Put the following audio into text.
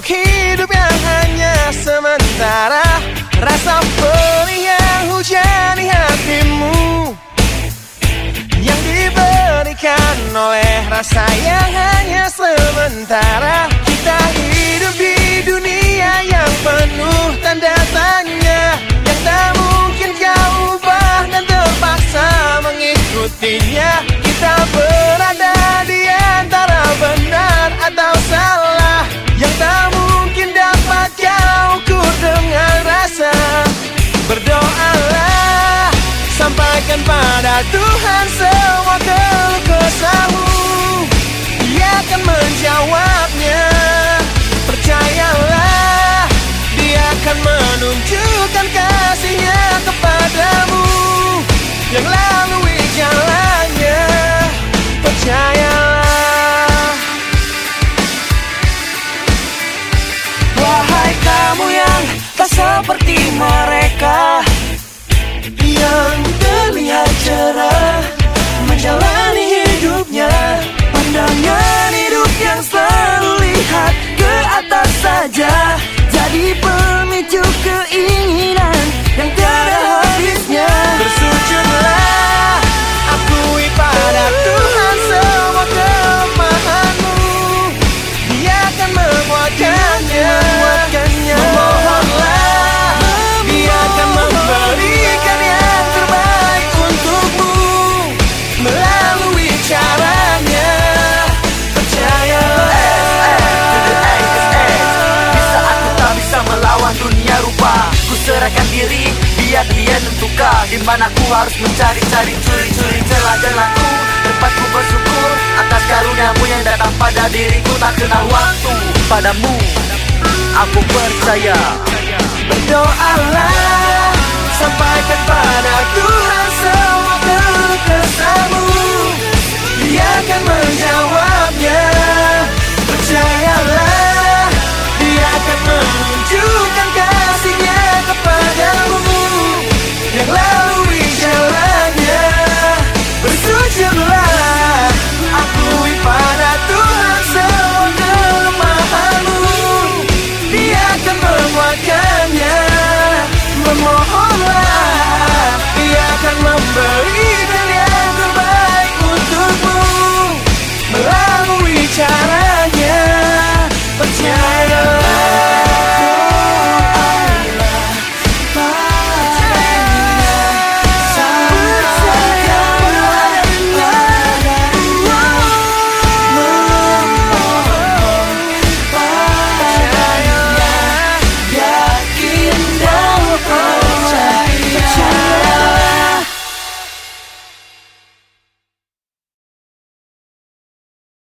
Untuk hidup yang hanya sementara Rasa perih yang hujani hatimu Yang diberikan oleh rasa yang hanya sementara. Kita hidup di dunia yang penuh tanda tanya Yang tak mungkin kau ubah dan terpaksa mengikutinya. Kita berada pada Tuhan semua keluh kesahmu Dia akan menjawabnya. Percayalah Dia akan menunjukkan kasihnya kepadamu. Yang lalui jalannya Percayalah. Wahai kamu yang tak seperti mereka dia nentukan di mana ku harus mencari-cari curi-curi celah jalanku Tempat ku bersyukur atas karuniamu yang datang pada diriku. Tak kenal waktu padamu. Aku percaya Berdoalah Sampaikan pada Tuhan semua keluh